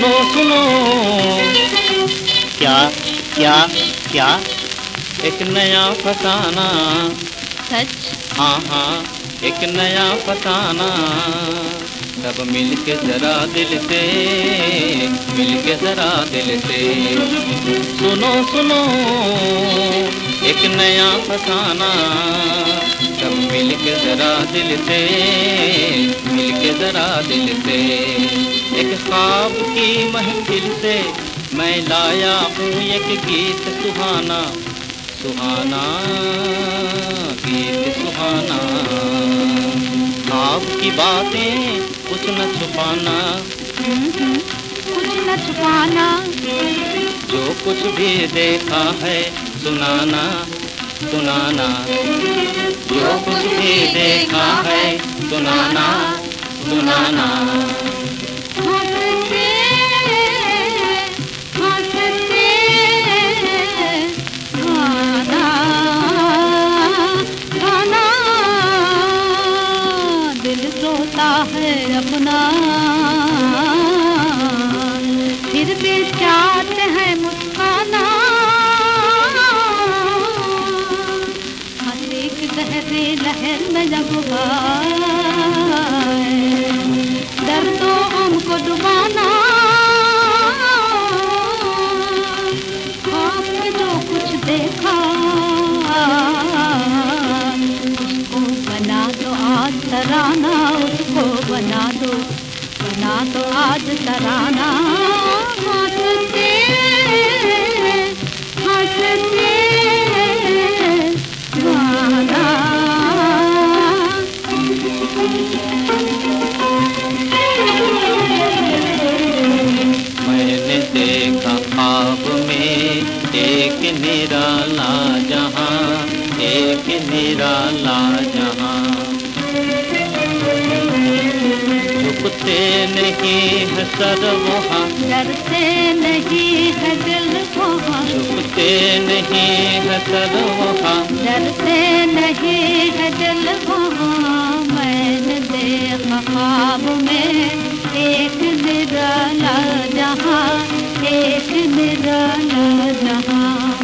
सुनो सुनो क्या क्या क्या? एक नया फसाना। सच? हाँ हाँ एक नया फसाना। सब मिल के जरा दिल से मिल के जरा दिल से। सुनो सुनो एक नया फसाना। सब मिल के जरा दिल से मिल के जरा दिल से। एक ख्वाब की महफिल से मैं लाया हूँ एक गीत सुहाना। सुहाना गीत सुहाना। आपकी बातें कुछ न छुपाना। कुछ न छुपाना। जो कुछ भी देखा है सुनाना सुनाना। जो कुछ भी देखा है सुनाना सुनाना। अपना फिर भी चाहते हैं मुस्काना। हर एक लहर में जब तराना उसको बना दो बना दो आज तराना। हँसते हँसते गाना मैंने देखा ख्वाब में एक निराला जहाँ एक निराला जहाँ। नहीं है सर वहाँ। डरते नहीं है दिल वहाँ। झुकते नहीं है सर वहाँ। डरते नहीं है दिल वहाँ। मैंने देखा ख्वाब में एक निराला जहाँ। एक निराला जहाँ।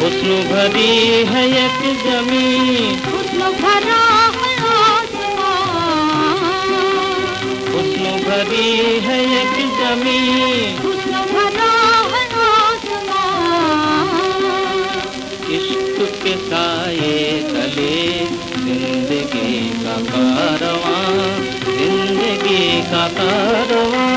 हुस्न भरी है एक ज़मीन। हुस्न भरा आसमान इश्क के साए तले ज़िंदगी का कारवां ज़िंदगी का कारवां।